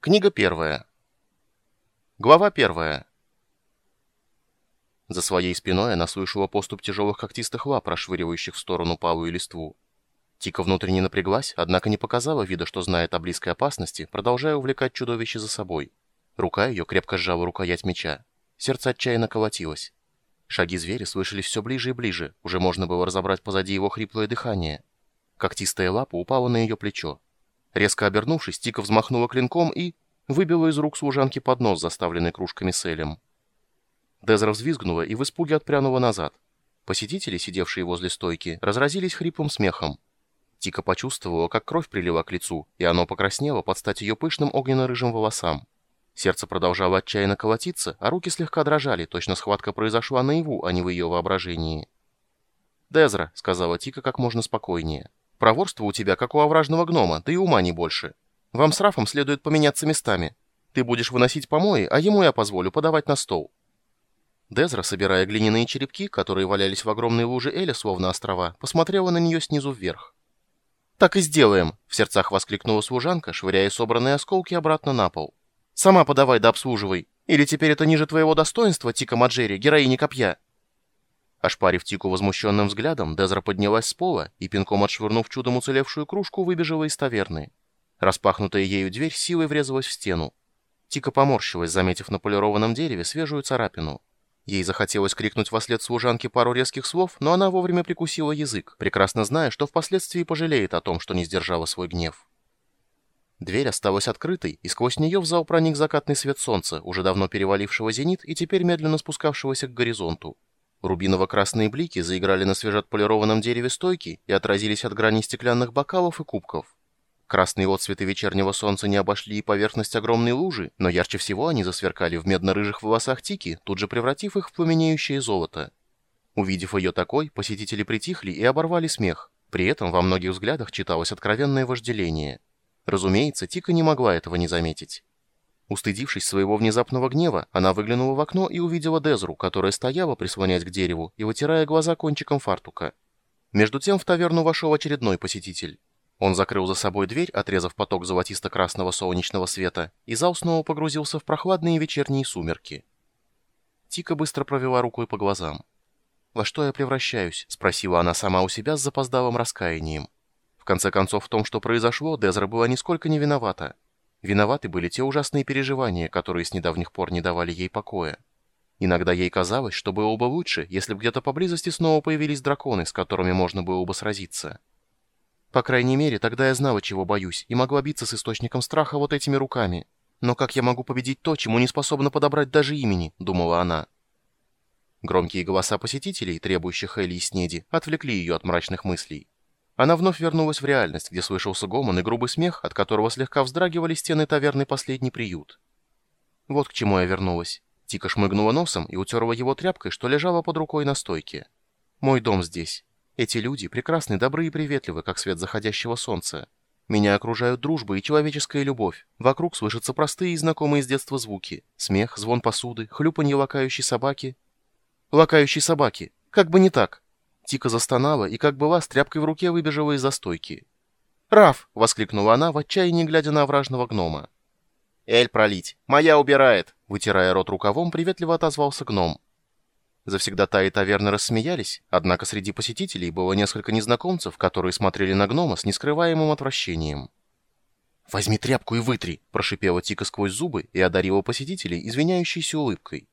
Книга первая. Глава первая. За своей спиной она слышала поступ тяжелых когтистых лап, расшвыривающих в сторону палу и листву. Тика внутренне напряглась, однако не показала вида, что знает о близкой опасности, продолжая увлекать чудовище за собой. Рука ее крепко сжала рукоять меча. Сердце отчаянно колотилось. Шаги зверя слышались все ближе и ближе, уже можно было разобрать позади его хриплое дыхание. Когтистая лапа упала на ее плечо. Резко обернувшись, Тика взмахнула клинком и... выбила из рук служанки поднос, заставленный кружками с элем. Дезра взвизгнула и в испуге отпрянула назад. Посетители, сидевшие возле стойки, разразились хриплым смехом. Тика почувствовала, как кровь прилила к лицу, и оно покраснело под стать ее пышным огненно-рыжим волосам. Сердце продолжало отчаянно колотиться, а руки слегка дрожали, точно схватка произошла наяву, а не в ее воображении. «Дезра», — сказала Тика как можно спокойнее, — Проворство у тебя, как у овражного гнома, да и ума не больше. Вам с Рафом следует поменяться местами. Ты будешь выносить помои, а ему я позволю подавать на стол». Дезра, собирая глиняные черепки, которые валялись в огромной луже Эля, словно острова, посмотрела на нее снизу вверх. «Так и сделаем!» — в сердцах воскликнула служанка, швыряя собранные осколки обратно на пол. «Сама подавай да обслуживай! Или теперь это ниже твоего достоинства, Тика Маджери, героини копья?» Ошпарив Тику возмущенным взглядом, Дезра поднялась с пола и, пинком отшвырнув чудом уцелевшую кружку, выбежала из таверны. Распахнутая ею дверь силой врезалась в стену. Тика поморщилась, заметив на полированном дереве свежую царапину. Ей захотелось крикнуть во след служанке пару резких слов, но она вовремя прикусила язык, прекрасно зная, что впоследствии пожалеет о том, что не сдержала свой гнев. Дверь осталась открытой, и сквозь нее в зал проник закатный свет солнца, уже давно перевалившего зенит и теперь медленно спускавшегося к горизонту. Рубиново-красные блики заиграли на свежеотполированном дереве стойки и отразились от граней стеклянных бокалов и кубков. Красные отцветы вечернего солнца не обошли и поверхность огромной лужи, но ярче всего они засверкали в медно-рыжих волосах Тики, тут же превратив их в пламенеющее золото. Увидев ее такой, посетители притихли и оборвали смех. При этом во многих взглядах читалось откровенное вожделение. Разумеется, Тика не могла этого не заметить. Устыдившись своего внезапного гнева, она выглянула в окно и увидела Дезру, которая стояла, прислонясь к дереву и вытирая глаза кончиком фартука. Между тем в таверну вошел очередной посетитель. Он закрыл за собой дверь, отрезав поток золотисто-красного солнечного света, и зал снова погрузился в прохладные вечерние сумерки. Тика быстро провела рукой по глазам. «Во что я превращаюсь?» — спросила она сама у себя с запоздалым раскаянием. В конце концов, в том, что произошло, Дезра была нисколько не виновата. Виноваты были те ужасные переживания, которые с недавних пор не давали ей покоя. Иногда ей казалось, что было бы лучше, если бы где-то поблизости снова появились драконы, с которыми можно было бы сразиться. По крайней мере, тогда я знала, чего боюсь, и могла биться с источником страха вот этими руками. Но как я могу победить то, чему не способна подобрать даже имени, думала она. Громкие голоса посетителей, требующих Элли и Снеди, отвлекли ее от мрачных мыслей. Она вновь вернулась в реальность, где слышался гомон и грубый смех, от которого слегка вздрагивали стены таверны «Последний приют». Вот к чему я вернулась. Тика шмыгнула носом и утерла его тряпкой, что лежала под рукой на стойке. «Мой дом здесь. Эти люди прекрасны, добры и приветливы, как свет заходящего солнца. Меня окружают дружба и человеческая любовь. Вокруг слышатся простые и знакомые с детства звуки. Смех, звон посуды, хлюпанье лакающей собаки. Лакающей собаки. Как бы не так. Тика застонала и, как была, с тряпкой в руке выбежала из застойки. «Раф!» — воскликнула она, в отчаянии глядя на овражного гнома. «Эль пролить! Моя убирает!» — вытирая рот рукавом, приветливо отозвался гном. Завсегдатаи таверны рассмеялись, однако среди посетителей было несколько незнакомцев, которые смотрели на гнома с нескрываемым отвращением. «Возьми тряпку и вытри!» — прошипела Тика сквозь зубы и одарила посетителей извиняющейся улыбкой.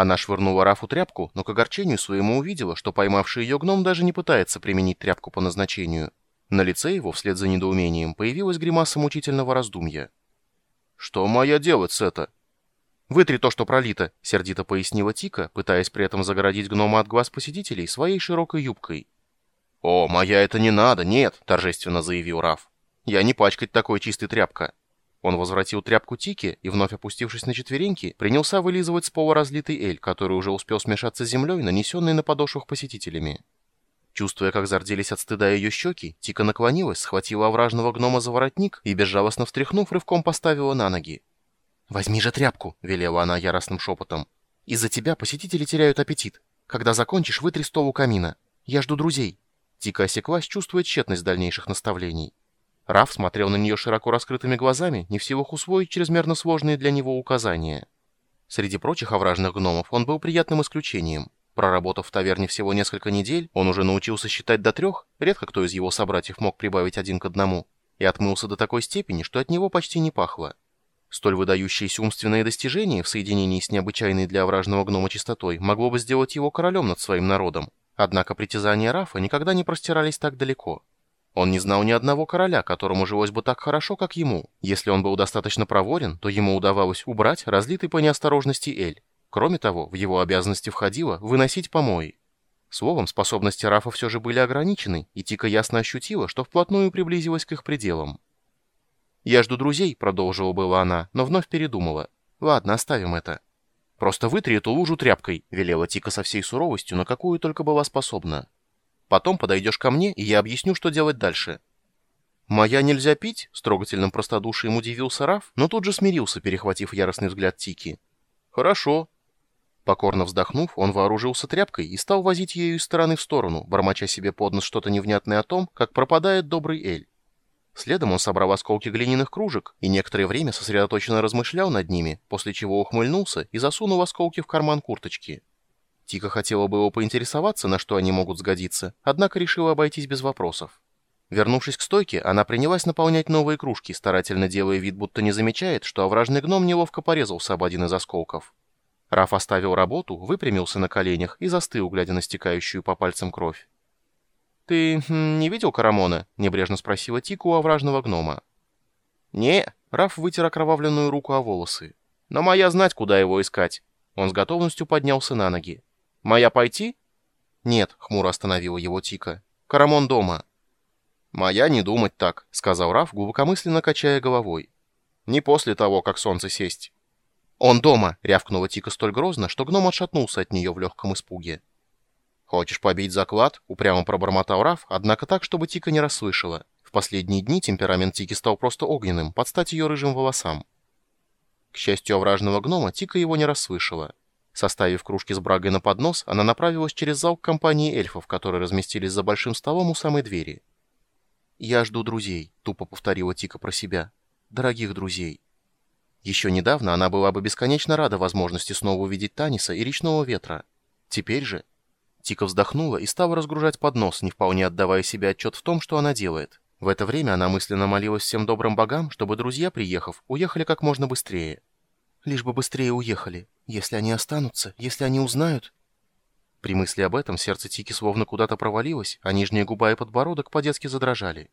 Она швырнула Рафу тряпку, но к огорчению своему увидела, что поймавший ее гном даже не пытается применить тряпку по назначению. На лице его, вслед за недоумением, появилась гримаса мучительного раздумья. «Что моя делать с это?» «Вытри то, что пролито», — сердито пояснила Тика, пытаясь при этом загородить гнома от глаз посетителей своей широкой юбкой. «О, моя это не надо, нет», — торжественно заявил Раф. «Я не пачкать такой чистой тряпка. Он возвратил тряпку Тики и, вновь опустившись на четвереньки, принялся вылизывать с пола разлитый эль, который уже успел смешаться с землей, нанесенной на подошвах посетителями. Чувствуя, как зарделись от стыда ее щеки, Тика наклонилась, схватила овражного гнома за воротник и, безжалостно встряхнув, рывком поставила на ноги. «Возьми же тряпку!» — велела она яростным шепотом. «Из-за тебя посетители теряют аппетит. Когда закончишь, вытри стол у камина. Я жду друзей». Тика осеклась, чувствуя тщетность дальнейших наставлений. Раф смотрел на нее широко раскрытыми глазами, не в силах усвоить чрезмерно сложные для него указания. Среди прочих овражных гномов он был приятным исключением. Проработав в таверне всего несколько недель, он уже научился считать до трех, редко кто из его собратьев мог прибавить один к одному, и отмылся до такой степени, что от него почти не пахло. Столь выдающиеся умственные достижения в соединении с необычайной для овражного гнома чистотой могло бы сделать его королем над своим народом, однако притязания Рафа никогда не простирались так далеко. Он не знал ни одного короля, которому жилось бы так хорошо, как ему. Если он был достаточно проворен, то ему удавалось убрать разлитый по неосторожности эль. Кроме того, в его обязанности входило выносить помои. Словом, способности Рафа все же были ограничены, и Тика ясно ощутила, что вплотную приблизилась к их пределам. «Я жду друзей», — продолжила была она, но вновь передумала. «Ладно, оставим это». «Просто вытри эту лужу тряпкой», — велела Тика со всей суровостью, на какую только была способна. Потом подойдешь ко мне, и я объясню, что делать дальше». «Моя нельзя пить?» — с трогательным простодушием удивился Раф, но тут же смирился, перехватив яростный взгляд Тики. «Хорошо». Покорно вздохнув, он вооружился тряпкой и стал возить ею из стороны в сторону, бормоча себе под нос что-то невнятное о том, как пропадает добрый Эль. Следом он собрал осколки глиняных кружек и некоторое время сосредоточенно размышлял над ними, после чего ухмыльнулся и засунул осколки в карман курточки. Тика хотела было поинтересоваться, на что они могут сгодиться, однако решила обойтись без вопросов. Вернувшись к стойке, она принялась наполнять новые кружки, старательно делая вид, будто не замечает, что овражный гном неловко порезался об один из осколков. Раф оставил работу, выпрямился на коленях и застыл, глядя на стекающую по пальцам кровь. «Ты хм, не видел Карамона?» — небрежно спросила Тика у овражного гнома. «Не», — Раф вытер окровавленную руку о волосы. «Но моя знать, куда его искать». Он с готовностью поднялся на ноги. «Моя пойти?» «Нет», — хмуро остановила его Тика. «Карамон дома». «Моя не думать так», — сказал Раф, глубокомысленно качая головой. «Не после того, как солнце сесть». «Он дома!» — рявкнула Тика столь грозно, что гном отшатнулся от нее в легком испуге. «Хочешь побить заклад?» — упрямо пробормотал Раф, однако так, чтобы Тика не расслышала. В последние дни темперамент Тики стал просто огненным, под стать ее рыжим волосам. К счастью, овражного гнома Тика его не расслышала. Составив кружки с брагой на поднос, она направилась через зал к компании эльфов, которые разместились за большим столом у самой двери. «Я жду друзей», — тупо повторила Тика про себя. «Дорогих друзей». Еще недавно она была бы бесконечно рада возможности снова увидеть Таниса и речного ветра. Теперь же... Тика вздохнула и стала разгружать поднос, не вполне отдавая себе отчет в том, что она делает. В это время она мысленно молилась всем добрым богам, чтобы друзья, приехав, уехали как можно быстрее. Лишь бы быстрее уехали. Если они останутся, если они узнают... При мысли об этом сердце Тики словно куда-то провалилось, а нижняя губа и подбородок по-детски задрожали.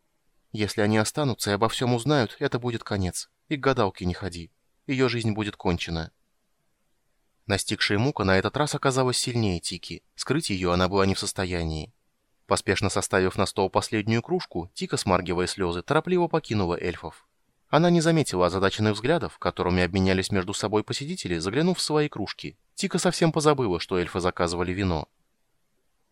Если они останутся и обо всем узнают, это будет конец. И к гадалке не ходи. Ее жизнь будет кончена. Настигшая мука на этот раз оказалась сильнее Тики. Скрыть ее она была не в состоянии. Поспешно составив на стол последнюю кружку, Тика, смаргивая слезы, торопливо покинула эльфов. Она не заметила озадаченных взглядов, которыми обменялись между собой посетители, заглянув в свои кружки. Тика совсем позабыла, что эльфы заказывали вино.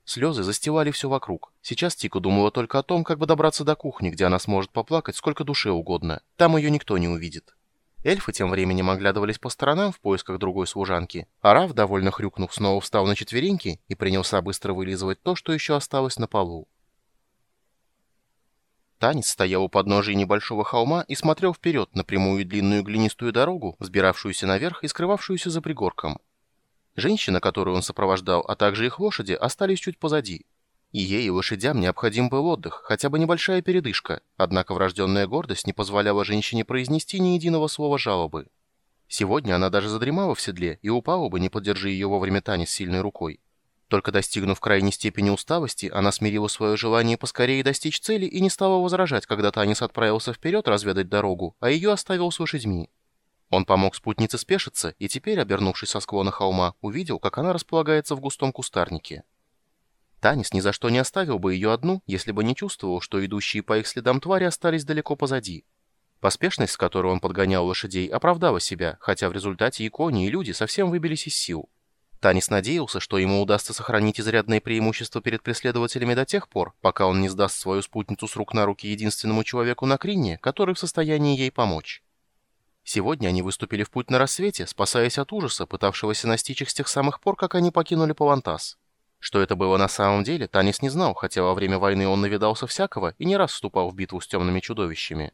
Слезы застилали все вокруг. Сейчас Тика думала только о том, как бы добраться до кухни, где она сможет поплакать сколько душе угодно. Там ее никто не увидит. Эльфы тем временем оглядывались по сторонам в поисках другой служанки, а Раф, довольно хрюкнув, снова встал на четвереньки и принялся быстро вылизывать то, что еще осталось на полу. Танец стоял у подножия небольшого холма и смотрел вперед на прямую длинную глинистую дорогу, взбиравшуюся наверх и скрывавшуюся за пригорком. Женщина, которую он сопровождал, а также их лошади, остались чуть позади. И ей, и лошадям необходим был отдых, хотя бы небольшая передышка, однако врожденная гордость не позволяла женщине произнести ни единого слова жалобы. Сегодня она даже задремала в седле и упала бы, не поддержи ее вовремя танец сильной рукой. Только достигнув крайней степени усталости, она смирила свое желание поскорее достичь цели и не стала возражать, когда Танис отправился вперед разведать дорогу, а ее оставил с лошадьми. Он помог спутнице спешиться и теперь, обернувшись со склона холма, увидел, как она располагается в густом кустарнике. Танис ни за что не оставил бы ее одну, если бы не чувствовал, что идущие по их следам твари остались далеко позади. Поспешность, с которой он подгонял лошадей, оправдала себя, хотя в результате и кони, и люди совсем выбились из сил. Танис надеялся, что ему удастся сохранить изрядное преимущество перед преследователями до тех пор, пока он не сдаст свою спутницу с рук на руки единственному человеку на Крине, который в состоянии ей помочь. Сегодня они выступили в путь на рассвете, спасаясь от ужаса, пытавшегося настичь их с тех самых пор, как они покинули Павантас. Что это было на самом деле, Танис не знал, хотя во время войны он навидался всякого и не раз вступал в битву с темными чудовищами.